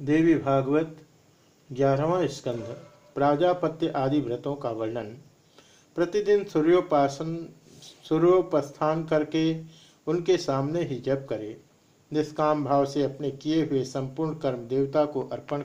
देवी भागवत, ग्यारहवा स्कंध, प्राजापत्य आदि व्रतों का वर्णन। प्रतिदिन सूर्योपासन, सूर्योपस्थान करके उनके सामने ही जप करे। निष्काम भाव से अपने किए हुए संपूर्ण कर्म देवता को अर्पण